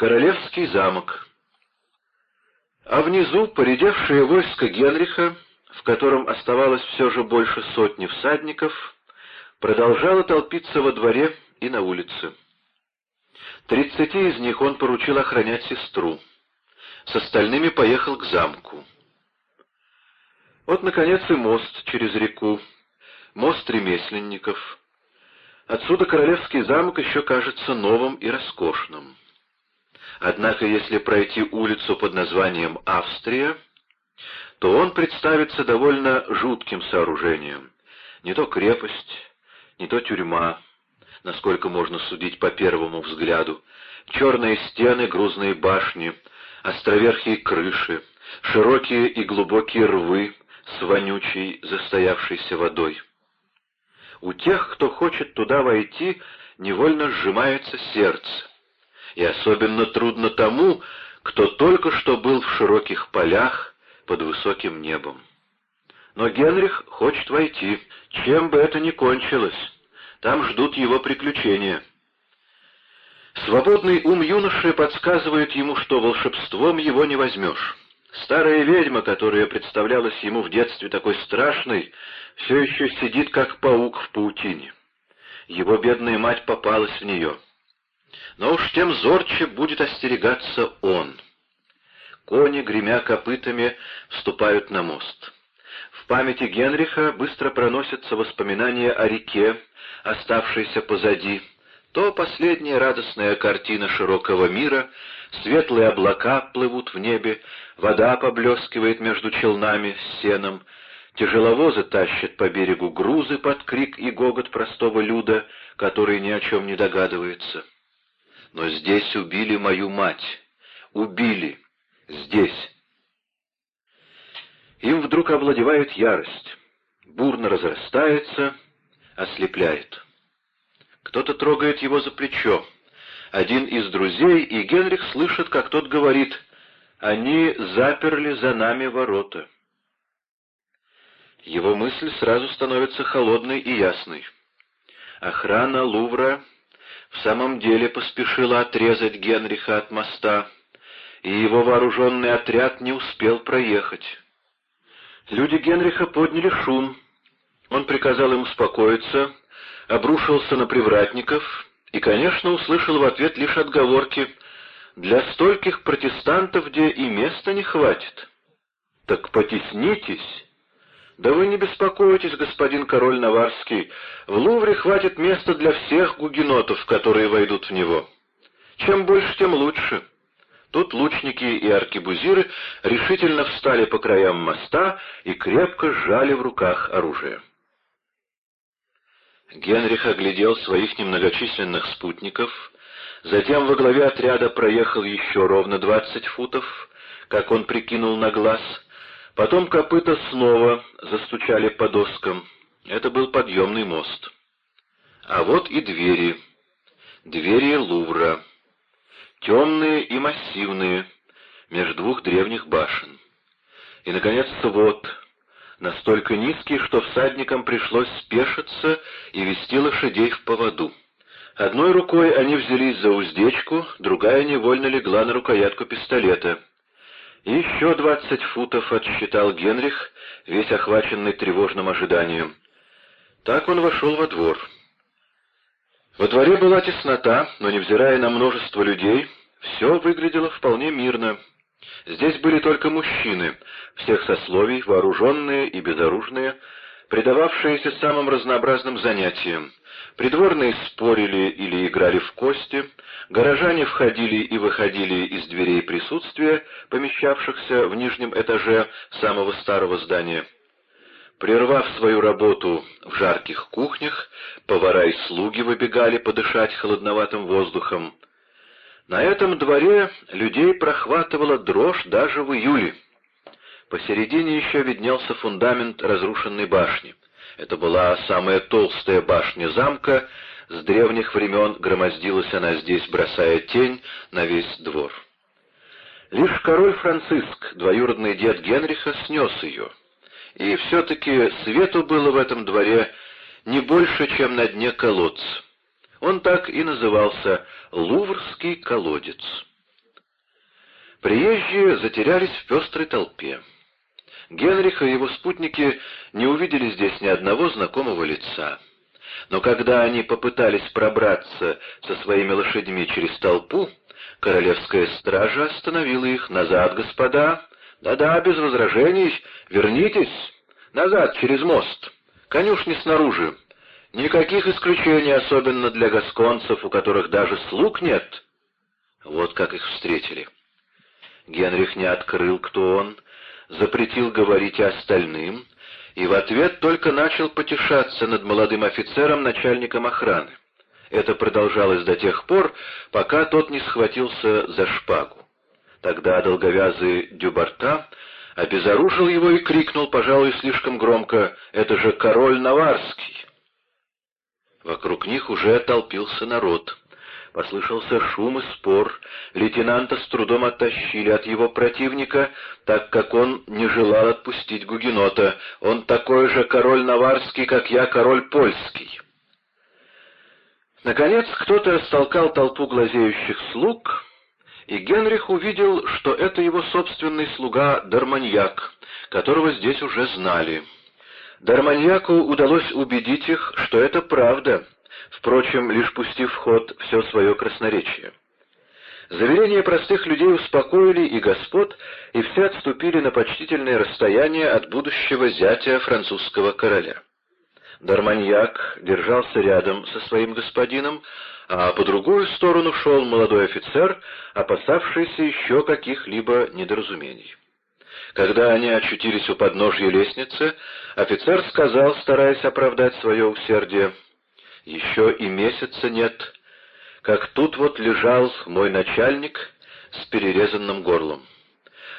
Королевский замок. А внизу поредевшее войско Генриха, в котором оставалось все же больше сотни всадников, продолжало толпиться во дворе и на улице. Тридцати из них он поручил охранять сестру. С остальными поехал к замку. Вот, наконец, и мост через реку, мост ремесленников. Отсюда королевский замок еще кажется новым и роскошным. Однако, если пройти улицу под названием Австрия, то он представится довольно жутким сооружением. Не то крепость, не то тюрьма, насколько можно судить по первому взгляду. Черные стены, грузные башни, островерхие крыши, широкие и глубокие рвы с вонючей застоявшейся водой. У тех, кто хочет туда войти, невольно сжимается сердце и особенно трудно тому, кто только что был в широких полях под высоким небом. Но Генрих хочет войти, чем бы это ни кончилось. Там ждут его приключения. Свободный ум юноши подсказывает ему, что волшебством его не возьмешь. Старая ведьма, которая представлялась ему в детстве такой страшной, все еще сидит как паук в паутине. Его бедная мать попалась в нее — но уж тем зорче будет остерегаться он. Кони, гремя копытами, вступают на мост. В памяти Генриха быстро проносятся воспоминания о реке, оставшейся позади, то последняя радостная картина широкого мира, светлые облака плывут в небе, вода поблескивает между челнами с сеном, тяжеловозы тащат по берегу грузы под крик и гогот простого люда, который ни о чем не догадывается но здесь убили мою мать. Убили. Здесь. Им вдруг овладевает ярость. Бурно разрастается, ослепляет. Кто-то трогает его за плечо. Один из друзей, и Генрих слышит, как тот говорит, «Они заперли за нами ворота». Его мысль сразу становится холодной и ясной. Охрана Лувра в самом деле поспешила отрезать Генриха от моста, и его вооруженный отряд не успел проехать. Люди Генриха подняли шум. Он приказал им успокоиться, обрушился на привратников и, конечно, услышал в ответ лишь отговорки «Для стольких протестантов где и места не хватит». «Так потеснитесь!» «Да вы не беспокойтесь, господин король Наварский, в Лувре хватит места для всех гугенотов, которые войдут в него. Чем больше, тем лучше». Тут лучники и аркебузиры решительно встали по краям моста и крепко сжали в руках оружие. Генрих оглядел своих немногочисленных спутников, затем во главе отряда проехал еще ровно двадцать футов, как он прикинул на глаз — Потом копыта снова застучали по доскам. Это был подъемный мост. А вот и двери. Двери Лувра. Темные и массивные, между двух древних башен. И, наконец, свод, настолько низкий, что всадникам пришлось спешиться и вести лошадей в поводу. Одной рукой они взялись за уздечку, другая невольно легла на рукоятку пистолета — еще двадцать футов отсчитал Генрих, весь охваченный тревожным ожиданием. Так он вошел во двор. Во дворе была теснота, но, невзирая на множество людей, все выглядело вполне мирно. Здесь были только мужчины, всех сословий, вооруженные и безоружные, предававшиеся самым разнообразным занятиям. Придворные спорили или играли в кости, горожане входили и выходили из дверей присутствия, помещавшихся в нижнем этаже самого старого здания. Прервав свою работу в жарких кухнях, повара и слуги выбегали подышать холодноватым воздухом. На этом дворе людей прохватывала дрожь даже в июле. Посередине еще виднелся фундамент разрушенной башни. Это была самая толстая башня замка, с древних времен громоздилась она здесь, бросая тень на весь двор. Лишь король Франциск, двоюродный дед Генриха, снес ее. И все-таки свету было в этом дворе не больше, чем на дне колодца. Он так и назывался «Луврский колодец». Приезжие затерялись в пестрой толпе. Генрих и его спутники не увидели здесь ни одного знакомого лица. Но когда они попытались пробраться со своими лошадьми через толпу, королевская стража остановила их. «Назад, господа! Да-да, без возражений! Вернитесь! Назад, через мост! Конюшни снаружи! Никаких исключений, особенно для гасконцев, у которых даже слуг нет!» Вот как их встретили. Генрих не открыл, кто он, запретил говорить остальным, и в ответ только начал потешаться над молодым офицером, начальником охраны. Это продолжалось до тех пор, пока тот не схватился за шпагу. Тогда долговязый Дюбарта обезоружил его и крикнул, пожалуй, слишком громко, «Это же король Наварский!» Вокруг них уже толпился народ. Послышался шум и спор. Лейтенанта с трудом оттащили от его противника, так как он не желал отпустить Гугенота. Он такой же король Наварский, как я, король польский. Наконец кто-то растолкал толпу глазеющих слуг, и Генрих увидел, что это его собственный слуга Дарманьяк, которого здесь уже знали. Дарманьяку удалось убедить их, что это правда — впрочем, лишь пустив в ход все свое красноречие. Заверения простых людей успокоили и господ, и все отступили на почтительное расстояние от будущего зятя французского короля. Дарманьяк держался рядом со своим господином, а по другую сторону шел молодой офицер, опасавшийся еще каких-либо недоразумений. Когда они очутились у подножья лестницы, офицер сказал, стараясь оправдать свое усердие, еще и месяца нет, как тут вот лежал мой начальник с перерезанным горлом.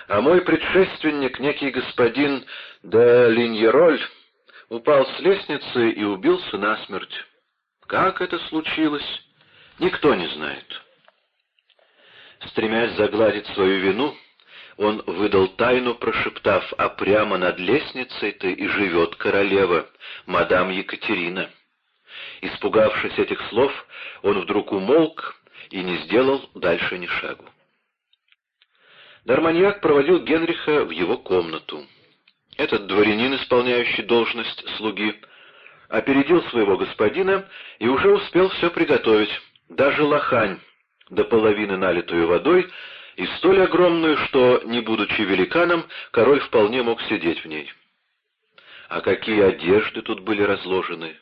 А мой предшественник, некий господин де Линьероль, упал с лестницы и убился насмерть. Как это случилось, никто не знает. Стремясь загладить свою вину, он выдал тайну, прошептав, а прямо над лестницей-то и живет королева, мадам Екатерина. Испугавшись этих слов, он вдруг умолк и не сделал дальше ни шагу. Дарманьяк проводил Генриха в его комнату. Этот дворянин, исполняющий должность слуги, опередил своего господина и уже успел все приготовить, даже лохань, до половины налитую водой, и столь огромную, что, не будучи великаном, король вполне мог сидеть в ней. А какие одежды тут были разложены!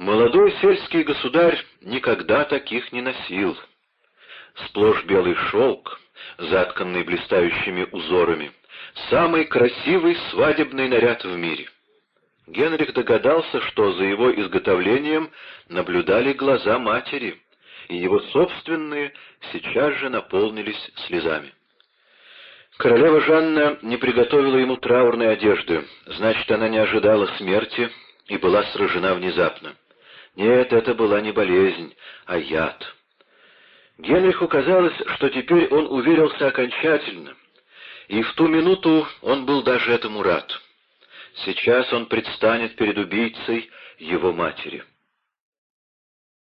Молодой сельский государь никогда таких не носил. Сплошь белый шелк, затканный блистающими узорами. Самый красивый свадебный наряд в мире. Генрих догадался, что за его изготовлением наблюдали глаза матери, и его собственные сейчас же наполнились слезами. Королева Жанна не приготовила ему траурной одежды, значит, она не ожидала смерти и была сражена внезапно. Нет, это была не болезнь, а яд. Генриху казалось, что теперь он уверился окончательно, и в ту минуту он был даже этому рад. Сейчас он предстанет перед убийцей его матери.